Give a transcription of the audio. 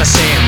I say.